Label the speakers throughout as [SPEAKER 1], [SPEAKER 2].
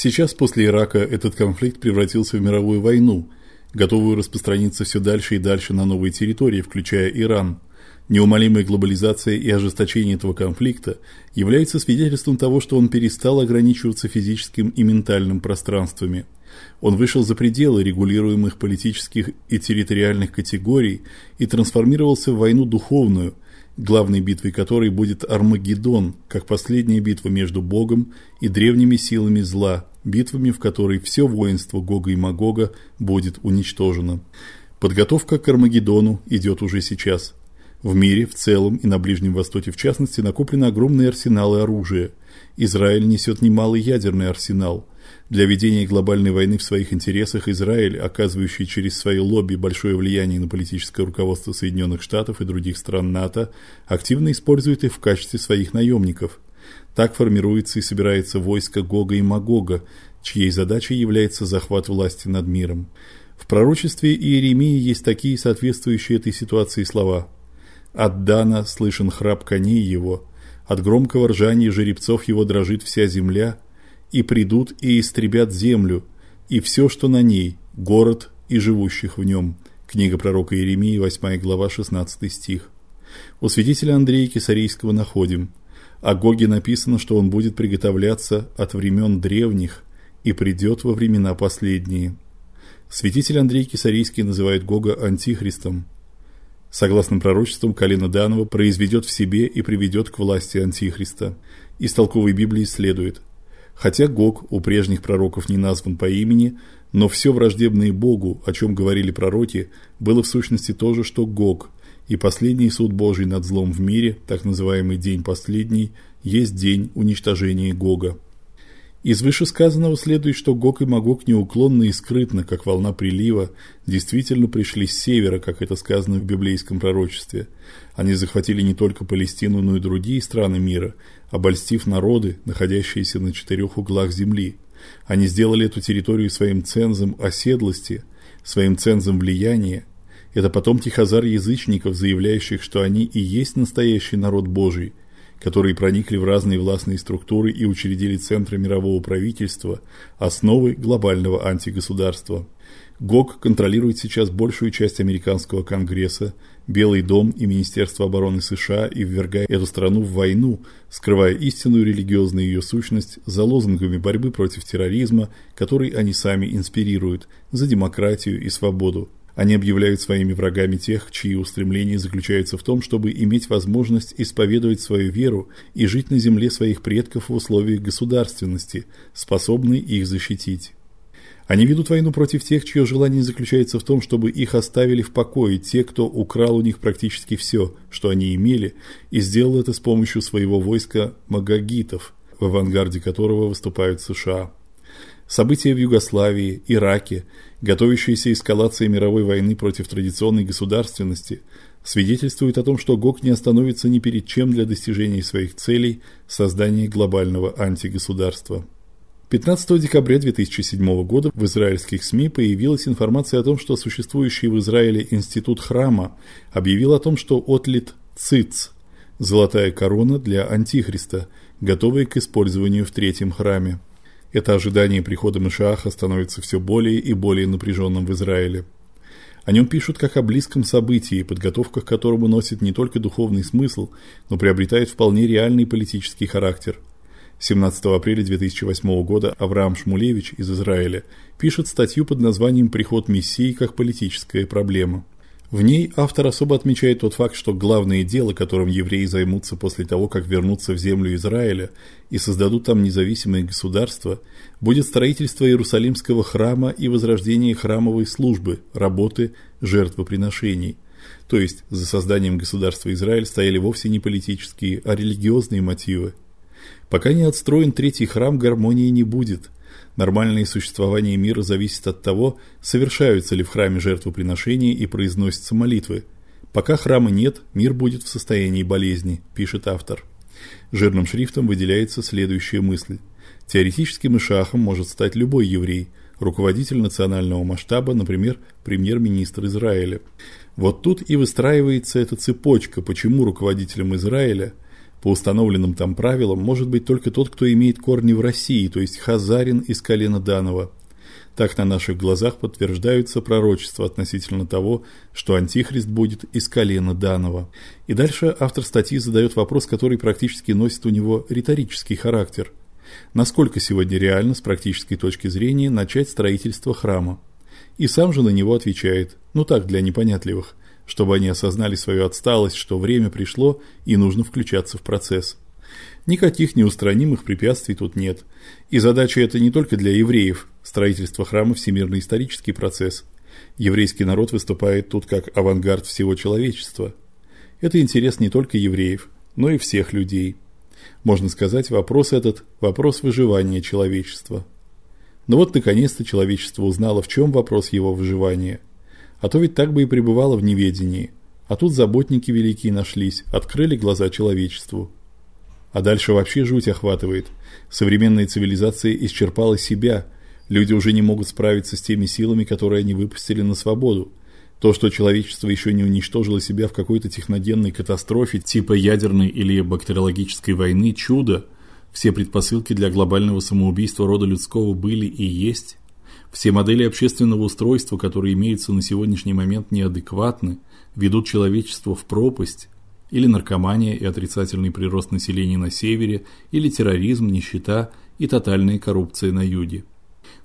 [SPEAKER 1] Сейчас после Ирака этот конфликт превратился в мировую войну, готовую распространиться все дальше и дальше на новые территории, включая Иран. Неумолимая глобализация и ожесточение этого конфликта являются свидетельством того, что он перестал ограничиваться физическим и ментальным пространствами. Он вышел за пределы регулируемых политических и территориальных категорий и трансформировался в войну духовную, главной битвой которой будет Армагеддон, как последняя битва между Богом и древними силами зла, битвами, в которой все воинство Гога и Магога будет уничтожено. Подготовка к Армагеддону идет уже сейчас. В мире в целом и на Ближнем Востоке в частности накоплены огромные арсеналы оружия. Израиль несет немалый ядерный арсенал. Для ведения глобальной войны в своих интересах Израиль, оказывающий через свои лобби большое влияние на политическое руководство Соединенных Штатов и других стран НАТО, активно использует их в качестве своих наемников. Так формируется и собирается войско Гога и Магога, чьей задачей является захват власти над миром. В пророчестве Иеремии есть такие соответствующие этой ситуации слова: от Дана слышен храп коней его, от громкого ржания жеребцов его дрожит вся земля, и придут и истребят землю и все, что на ней, город и живущих в нем. Книга пророка Иеремии, 8 глава, 16 стих. У святителя Андрея Кесарийского находим: о Гоге написано, что он будет приготовляться от времен древних и придет во времена последние. Святитель Андрей Кесарийский называет Гога антихристом. Согласно пророчествам, колено Данова произведет в себе и приведет к власти антихриста. Из толковой Библии следует: хотя Гог у прежних пророков не назван по имени, но все враждебное Богу, о чем говорили пророки, было в сущности то же, что Гог. И последний суд Божий над злом в мире, так называемый день последний, есть день уничтожения Гога. Из вышесказанного следует, что Гог и Магог неуклонно и скрытно, как волна прилива, действительно пришли с севера, как это сказано в библейском пророчестве. Они захватили не только Палестину, но и другие страны мира, обольстив народы, находящиеся на четырех углах земли. Они сделали эту территорию своим цензом оседлости, своим цензом влияния. Это потомки хазар-язычников, заявляющих, что они и есть настоящий народ Божий – которые проникли в разные властные структуры и учредили центры мирового правительства, основы глобального антигосударства. ГОК контролирует сейчас большую часть американского Конгресса, Белый дом и Министерство обороны США и ввергает эту страну в войну, скрывая истинную религиозную ее сущность за лозунгами борьбы против терроризма, который они сами инспирируют, за демократию и свободу. Они объявляют своими врагами тех, чьи устремления заключаются в том, чтобы иметь возможность исповедовать свою веру и жить на земле своих предков в условиях государственности, способной их защитить. Они ведут войну против тех, чье желание заключается в том, чтобы их оставили в покое те, кто украл у них практически все, что они имели, и сделал это с помощью своего войска магагитов, в авангарде которого выступают США. События в Югославии, Ираке, готовящаяся эскалация мировой войны против традиционной государственности свидетельствуют о том, что ГОК не остановится ни перед чем для достижения своих целей создания глобального антигосударства. 15 декабря 2007 года в израильских СМИ появилась информация о том, что существующий в Израиле институт храма объявил о том, что отлит циц золотая корона для антихриста, готовая к использованию в третьем храме. Это ожидание прихода Машиаха становится все более и более напряженным в Израиле. О нем пишут как о близком событии, подготовка к которому носит не только духовный смысл, но приобретает вполне реальный политический характер. 17 апреля 2008 года Авраам Шмулевич из Израиля пишет статью под названием Приход Мессии как политическая проблема. В ней автор особо отмечает тот факт, что главное дело, которым евреи займутся после того, как вернутся в землю Израиля и создадут там независимое государство, будет строительство Иерусалимского храма и возрождение храмовой службы, работы, жертвоприношений. То есть за созданием государства Израиль стояли вовсе не политические, а религиозные мотивы. Пока не отстроен третий храм, гармонии не будет. Нормальное существование мира зависит от того, совершаются ли в храме жертвоприношения и произносятся молитвы. Пока храма нет, мир будет в состоянии болезни, пишет автор. Жирным шрифтом выделяется следующая мысль: теоретическим ишахом может стать любой еврей, руководитель национального масштаба, например, премьер-министр Израиля. Вот тут и выстраивается эта цепочка, почему руководителем Израиля По установленным там правилам может быть только тот, кто имеет корни в России, то есть хазарин из колена Данова. Так на наших глазах подтверждаются пророчества относительно того, что антихрист будет из колена Данова. И дальше автор статьи задает вопрос, который практически носит у него риторический характер. Насколько сегодня реально с практической точки зрения начать строительство храма? И сам же на него отвечает: "Ну так для непонятливых, чтобы они осознали свою отсталость, что время пришло и нужно включаться в процесс". Никаких неустранимых препятствий тут нет. И задача эта не только для евреев. Строительство храма всемирный исторический процесс. Еврейский народ выступает тут как авангард всего человечества. Это интерес не только евреев, но и всех людей. Можно сказать, вопрос этот вопрос выживания человечества. Но вот наконец-то человечество узнало, в чем вопрос его выживания. А то ведь так бы и пребывало в неведении. А тут заботники великие нашлись, открыли глаза человечеству. А дальше вообще жуть охватывает. Современная цивилизация исчерпала себя. Люди уже не могут справиться с теми силами, которые они выпустили на свободу. То, что человечество еще не уничтожило себя в какой-то техногенной катастрофе типа ядерной или бактериологической войны чудо. Все предпосылки для глобального самоубийства рода людского были и есть. Все модели общественного устройства, которые имеются на сегодняшний момент неадекватны, ведут человечество в пропасть или наркомания и отрицательный прирост населения на севере, или терроризм, нищета и тотальная коррупция на юге.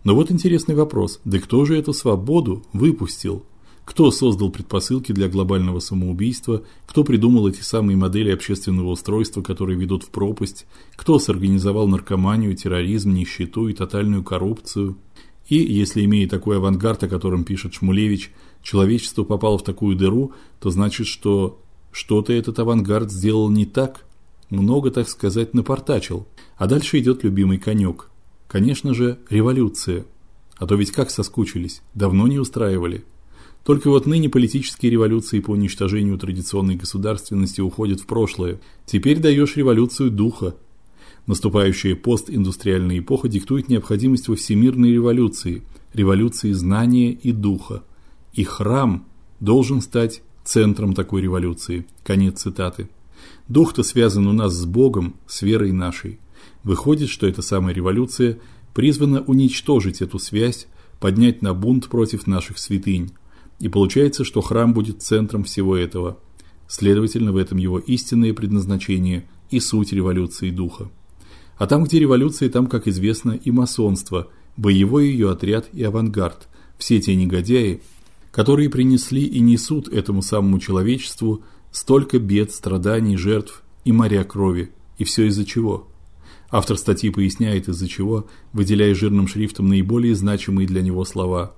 [SPEAKER 1] Но вот интересный вопрос: да кто же эту свободу выпустил? Кто создал предпосылки для глобального самоубийства? Кто придумал эти самые модели общественного устройства, которые ведут в пропасть? Кто сорганизовал наркоманию, терроризм, нищету и тотальную коррупцию? И если имея такой авангард, о котором пишет Шмулевич, человечество попало в такую дыру, то значит, что что-то этот авангард сделал не так, много, так сказать, напортачил. А дальше идет любимый конек. Конечно же, революция. А то ведь как соскучились, давно не устраивали. Только вот ныне политические революции по уничтожению традиционной государственности уходят в прошлое. Теперь даешь революцию духа. Наступающая постиндустриальная эпоха диктует необходимость во всемирной революции, революции знания и духа. И храм должен стать центром такой революции. Конец цитаты. Дух-то связан у нас с Богом, с верой нашей. Выходит, что эта самая революция призвана уничтожить эту связь, поднять на бунт против наших святынь. И получается, что храм будет центром всего этого. Следовательно, в этом его истинное предназначение и суть революции духа. А там, где революция, там, как известно, и масонство, боевой ее отряд и авангард. Все те негодяи, которые принесли и несут этому самому человечеству столько бед, страданий, жертв и моря крови. И все из-за чего? Автор статьи поясняет из-за чего, выделяя жирным шрифтом наиболее значимые для него слова.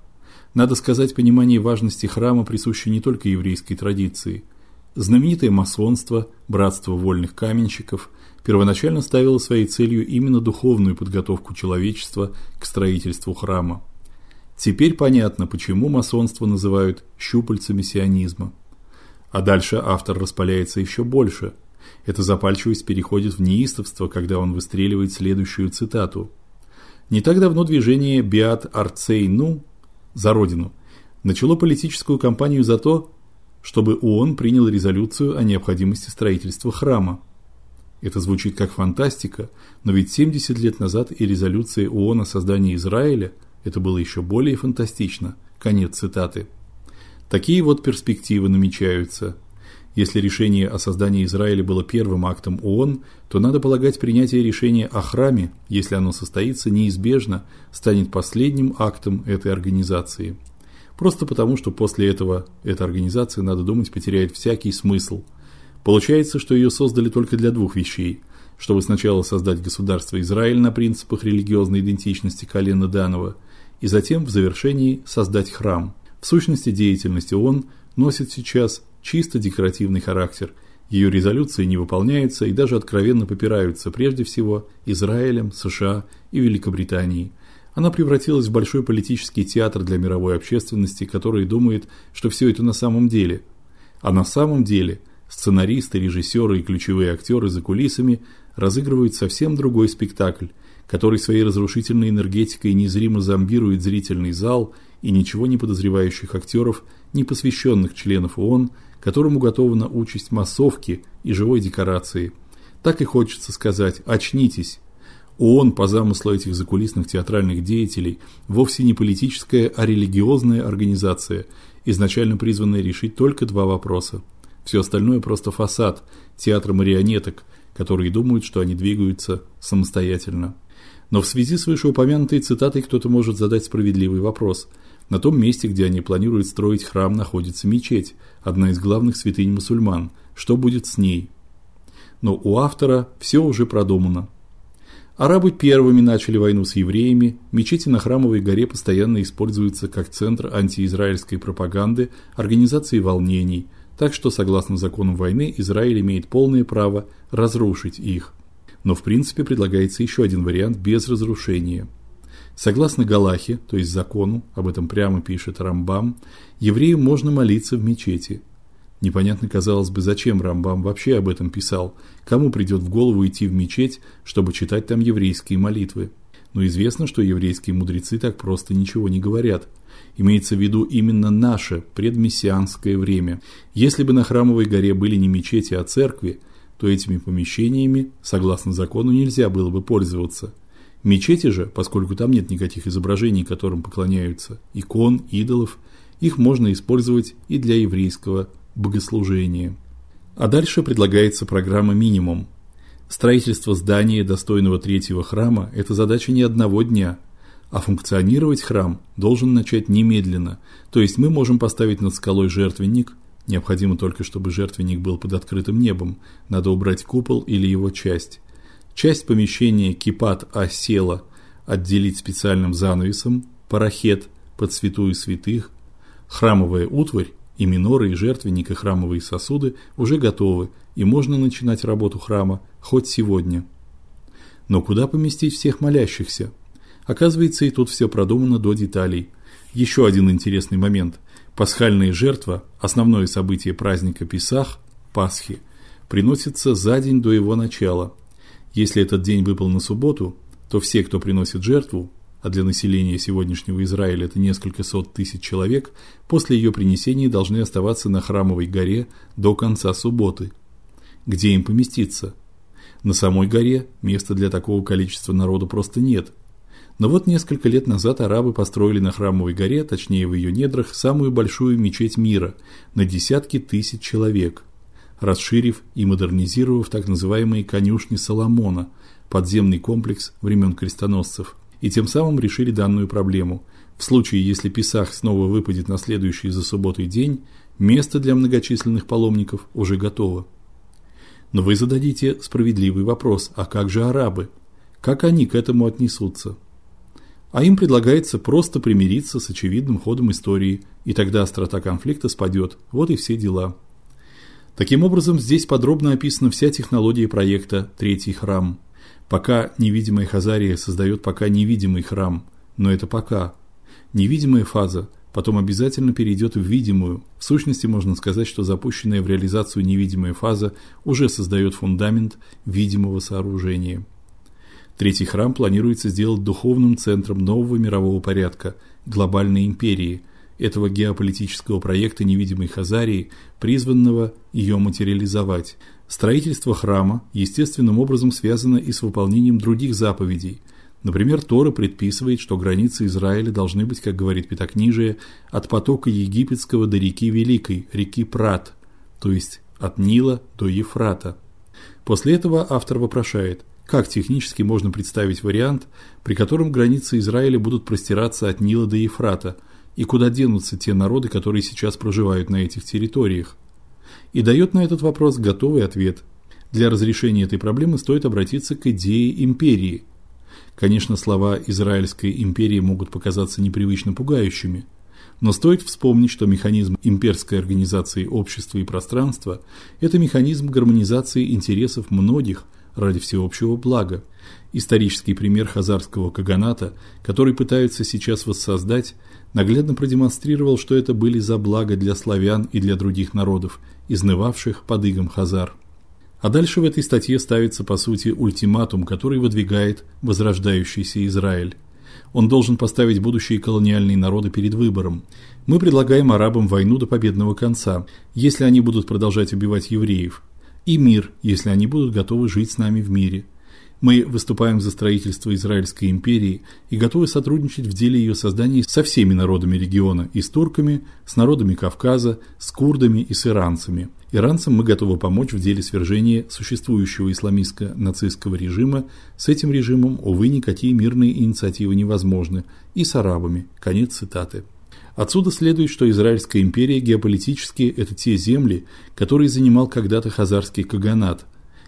[SPEAKER 1] Надо сказать, понимание важности храма присуще не только еврейской традиции. Знаменитое масонство, братство вольных каменщиков, первоначально ставило своей целью именно духовную подготовку человечества к строительству храма. Теперь понятно, почему масонство называют щупальцами сионизма. А дальше автор распаляется еще больше. Эта запальчивость переходит в неистовство, когда он выстреливает следующую цитату. Не так давно движение Биат Арцейну за родину начало политическую кампанию за то, чтобы ООН принял резолюцию о необходимости строительства храма. Это звучит как фантастика, но ведь 70 лет назад и резолюция ООН о создании Израиля – это было еще более фантастично. Конец цитаты. Такие вот перспективы намечаются. Если решение о создании Израиля было первым актом ООН, то надо полагать, принятие решения о храме, если оно состоится, неизбежно станет последним актом этой организации. Просто потому, что после этого эта организация, надо думать, потеряет всякий смысл. Получается, что ее создали только для двух вещей: чтобы сначала создать государство Израиль на принципах религиозной идентичности колена Данова, и затем в завершении создать храм. В сущности, деятельность ООН носит сейчас чисто декоративный характер. Ее резолюции не выполняются и даже откровенно попираются прежде всего Израилем, США и Великобританией. Она превратилась в большой политический театр для мировой общественности, которая думает, что все это на самом деле. А на самом деле сценаристы, режиссеры и ключевые актеры за кулисами разыгрывают совсем другой спектакль – который своей разрушительной энергетикой незримо зомбирует зрительный зал и ничего не подозревающих актеров, не посвященных членов ООН, которым уготована участь массовки и живой декорации. так и хочется сказать: очнитесь. ООН по замыслу этих закулисных театральных деятелей вовсе не политическая, а религиозная организация, изначально призванная решить только два вопроса. Все остальное просто фасад, театр марионеток, которые думают, что они двигаются самостоятельно. Но в связи с вышеупомянутой цитатой кто-то может задать справедливый вопрос. На том месте, где они планируют строить храм, находится мечеть, одна из главных святынь мусульман. Что будет с ней? Но у автора все уже продумано. Арабы первыми начали войну с евреями. Мечети на Храмовой горе постоянно используются как центр антиизраильской пропаганды, организации волнений, так что согласно законам войны Израиль имеет полное право разрушить их. Но в принципе предлагается еще один вариант без разрушения. Согласно Галахе, то есть закону, об этом прямо пишет Рамбам, еврею можно молиться в мечети. Непонятно, казалось бы, зачем Рамбам вообще об этом писал. Кому придет в голову идти в мечеть, чтобы читать там еврейские молитвы? Но известно, что еврейские мудрецы так просто ничего не говорят. Имеется в виду именно наше предмессианское время. Если бы на Храмовой горе были не мечети, а церкви, то этими помещениями, согласно закону, нельзя было бы пользоваться. Мечети же, поскольку там нет никаких изображений, которым поклоняются, икон, идолов, их можно использовать и для еврейского богослужения. А дальше предлагается программа минимум. Строительство здания достойного третьего храма это задача не одного дня, а функционировать храм должен начать немедленно. То есть мы можем поставить над скалой жертвенник, необходимо только чтобы жертвенник был под открытым небом. Надо убрать купол или его часть. Часть помещения кипат осела отделить специальным занавесом, парахет под святую святых, храмовая утварь и миноры, и жертвенник, и храмовые сосуды уже готовы, и можно начинать работу храма хоть сегодня. Но куда поместить всех молящихся? Оказывается, и тут все продумано до деталей. Еще один интересный момент. Пасхальная жертва, основное событие праздника Песах, Пасхи, приносится за день до его начала. Если этот день выпал на субботу, то все, кто приносит жертву, а для населения сегодняшнего Израиля это несколько сот тысяч человек, после ее принесения должны оставаться на храмовой горе до конца субботы. Где им поместиться? На самой горе места для такого количества народу просто нет. Но вот несколько лет назад арабы построили на Храмовой горе, точнее в ее недрах, самую большую мечеть мира на десятки тысяч человек, расширив и модернизировав так называемые конюшни Соломона, подземный комплекс времен крестоносцев, и тем самым решили данную проблему. В случае, если Песах снова выпадет на следующий за субботой день, место для многочисленных паломников уже готово. Но вы зададите справедливый вопрос: а как же арабы? Как они к этому отнесутся? а им предлагается просто примириться с очевидным ходом истории, и тогда острота конфликта спадет. Вот и все дела. Таким образом, здесь подробно описана вся технология проекта Третий храм. Пока невидимая Хазария создает пока невидимый храм, но это пока. Невидимая фаза потом обязательно перейдет в видимую. В сущности, можно сказать, что запущенная в реализацию невидимая фаза уже создает фундамент видимого сооружения. Третий храм планируется сделать духовным центром нового мирового порядка, глобальной империи, этого геополитического проекта невидимой Хазарии, призванного ее материализовать. Строительство храма естественным образом связано и с выполнением других заповедей. Например, Тора предписывает, что границы Израиля должны быть, как говорит Пятикнижие, от потока египетского до реки Великой, реки Прат, то есть от Нила до Ефрата. После этого автор вопрошает: как технически можно представить вариант, при котором границы Израиля будут простираться от Нила до Ефрата, и куда денутся те народы, которые сейчас проживают на этих территориях? И дает на этот вопрос готовый ответ. Для разрешения этой проблемы стоит обратиться к идее империи. Конечно, слова израильской империи могут показаться непривычно пугающими, но стоит вспомнить, что механизм имперской организации общества и пространства это механизм гармонизации интересов многих ради всеобщего блага. Исторический пример хазарского каганата, который пытаются сейчас воссоздать, наглядно продемонстрировал, что это были за благо для славян и для других народов, изнывавших под игом хазар. А дальше в этой статье ставится по сути ультиматум, который выдвигает возрождающийся Израиль. Он должен поставить будущие колониальные народы перед выбором. Мы предлагаем арабам войну до победного конца, если они будут продолжать убивать евреев, и мир, если они будут готовы жить с нами в мире. Мы выступаем за строительство Израильской империи и готовы сотрудничать в деле ее создания со всеми народами региона, и с турками, с народами Кавказа, с курдами и с иранцами. Иранцам мы готовы помочь в деле свержения существующего исламистско-нацистского режима. С этим режимом увы никакие мирные инициативы невозможны, и с арабами. Конец цитаты. Отсюда следует, что Израильская империя геополитически это те земли, которые занимал когда-то хазарский каганат,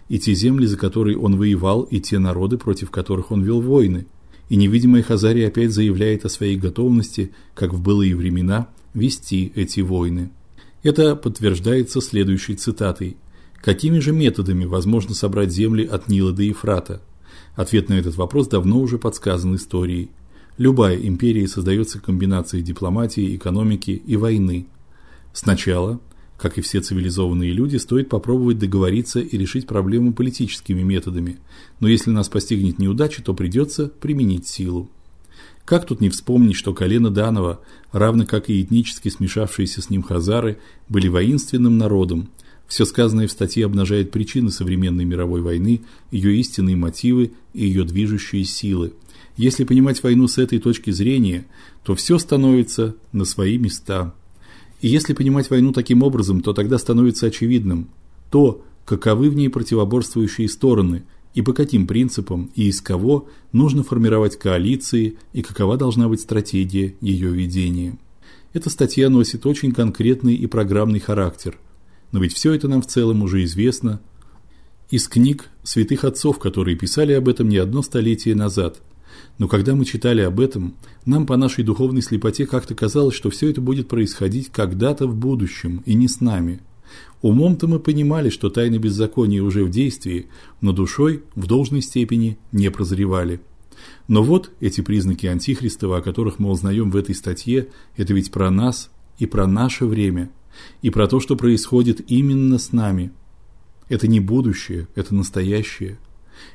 [SPEAKER 1] и те земли, за которые он воевал, и те народы, против которых он вел войны. И невидимая Хазария опять заявляет о своей готовности, как в былые времена, вести эти войны. Это подтверждается следующей цитатой: Какими же методами возможно собрать земли от Нила до Ефрата? Ответ на этот вопрос давно уже подсказан историей. Любая империя создается комбинацией дипломатии, экономики и войны. Сначала, как и все цивилизованные люди, стоит попробовать договориться и решить проблему политическими методами. Но если нас постигнет неудача, то придется применить силу. Как тут не вспомнить, что колено Данова, равно как и этнически смешавшиеся с ним хазары, были воинственным народом. Все сказанное в статье обнажает причины современной мировой войны, ее истинные мотивы и ее движущие силы. Если понимать войну с этой точки зрения, то все становится на свои места. И если понимать войну таким образом, то тогда становится очевидным то, каковы в ней противоборствующие стороны и по каким принципам и из кого нужно формировать коалиции и какова должна быть стратегия ее ведения. Эта статья носит очень конкретный и программный характер. Но ведь все это нам в целом уже известно из книг святых отцов, которые писали об этом не одно столетие назад. Но когда мы читали об этом, нам по нашей духовной слепоте как-то казалось, что все это будет происходить когда-то в будущем и не с нами. Умом-то мы понимали, что тайны беззакония уже в действии, но душой в должной степени не прозревали. Но вот эти признаки антихриста, о которых мы узнаем в этой статье, это ведь про нас и про наше время, и про то, что происходит именно с нами. Это не будущее, это настоящее.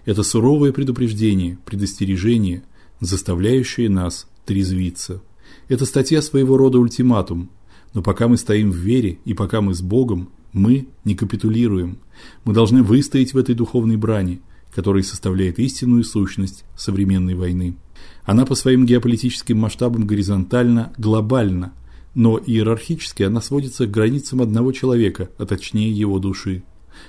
[SPEAKER 1] Это суровое предупреждение, предостережение, заставляющее нас трезвиться. Это статья своего рода ультиматум. Но пока мы стоим в вере и пока мы с Богом, мы не капитулируем. Мы должны выстоять в этой духовной брани, которая составляет истинную сущность современной войны. Она по своим геополитическим масштабам горизонтальна, глобальна, но иерархически она сводится к границам одного человека, а точнее его души.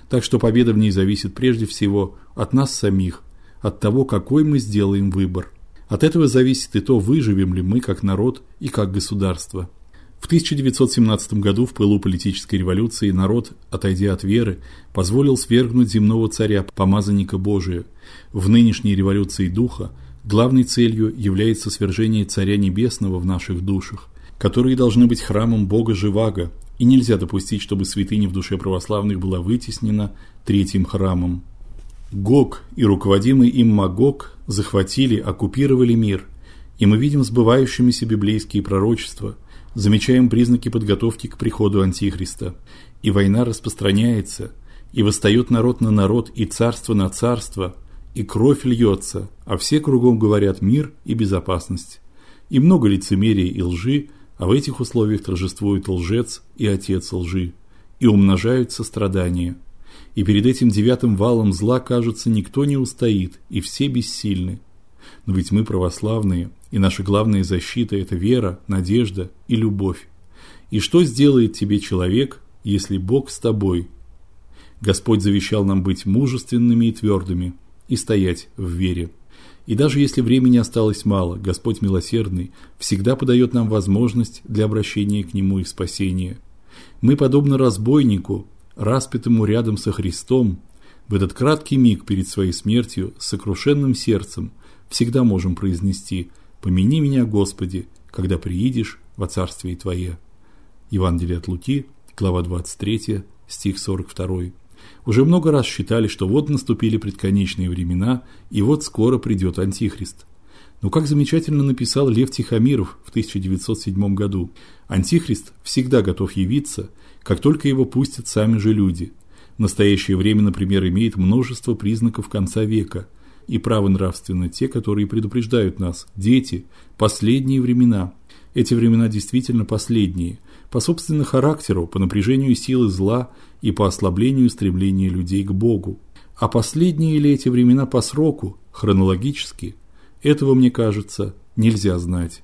[SPEAKER 1] Так что победа в ней зависит прежде всего от нас самих, от того, какой мы сделаем выбор. От этого зависит и то, выживем ли мы как народ и как государство. В 1917 году в пылу политической революции народ, отойдя от веры, позволил свергнуть земного царя, помазанника Божия. В нынешней революции духа главной целью является свержение царя небесного в наших душах, которые должны быть храмом Бога Живаго, и нельзя допустить, чтобы святыня в душе православных была вытеснена третьим храмом. Гог и руководимый им Магог захватили, оккупировали мир, и мы видим сбывающимися библейские пророчества, замечаем признаки подготовки к приходу антихриста. И война распространяется, и восстает народ на народ, и царство на царство, и кровь льется, а все кругом говорят мир и безопасность. И много лицемерия и лжи, а в этих условиях торжествует лжец и отец лжи, и умножаются страдания. И перед этим девятым валом зла, кажется, никто не устоит, и все бессильны. Но ведь мы православные, и наша главная защита это вера, надежда и любовь. И что сделает тебе человек, если Бог с тобой? Господь завещал нам быть мужественными и твердыми и стоять в вере. И даже если времени осталось мало, Господь милосердный всегда подает нам возможность для обращения к нему и спасения. Мы подобно разбойнику, распятому рядом со Христом, в этот краткий миг перед своей смертью с сокрушенным сердцем всегда можем произнести: "Помяни меня, Господи, когда приидешь во царствие твое". Евангелие от Луки, глава 23, стих 42. Уже много раз считали, что вот наступили предконечные времена, и вот скоро придет антихрист. Но как замечательно написал Лев Тихомиров в 1907 году: антихрист всегда готов явиться, как только его пустят сами же люди. В настоящее время, например, имеет множество признаков конца века. И правы нравственно те, которые предупреждают нас: дети, последние времена. Эти времена действительно последние, по собственному характеру, по напряжению силы зла и по ослаблению стремления людей к Богу. А последние ли эти времена по сроку, хронологически, этого, мне кажется, нельзя знать.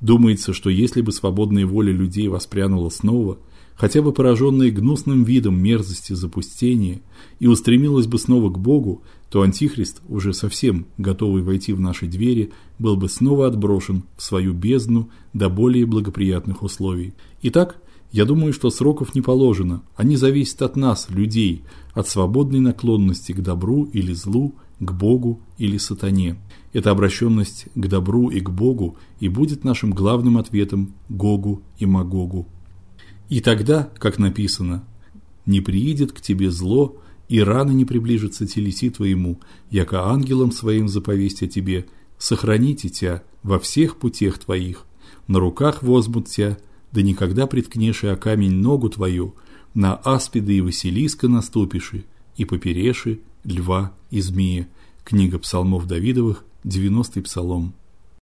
[SPEAKER 1] Думается, что если бы свободная воля людей воспрянула снова, хотя бы пораженная гнусным видом мерзости запустения, и устремилась бы снова к Богу, то антихрист, уже совсем готовый войти в наши двери, был бы снова отброшен в свою бездну до более благоприятных условий. Итак, я думаю, что сроков не положено, они зависят от нас, людей, от свободной наклонности к добру или злу, к Богу или сатане. Эта обращенность к добру и к Богу и будет нашим главным ответом Гогу и Магогу. И тогда, как написано, не приидет к тебе зло, и рано не приближится телеси твоему, яко ангелом своим заповесть тебе, сохраните тебя во всех путях твоих, на руках возьмут тебя, да никогда приткнешь о камень ногу твою, на аспида и василиска наступиши, и попереши льва и змея. Книга псалмов Давидовых, 90-й псалом.